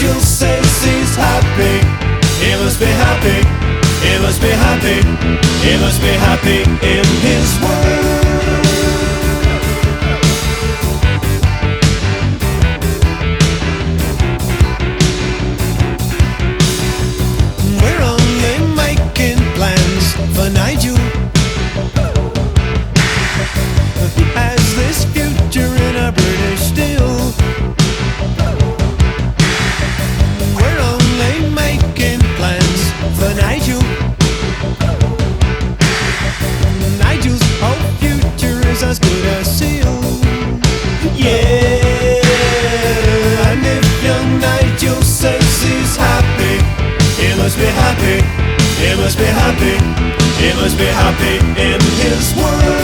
Nigel says he's happy. He must be happy. He must be happy. He must be happy in him. Must be happy in his world.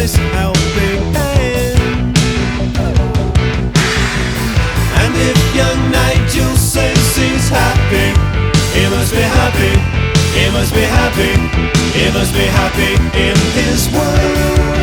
This helping hand. And if young Nigel says he's happy, he must be happy. He must be happy. He must be happy in his world.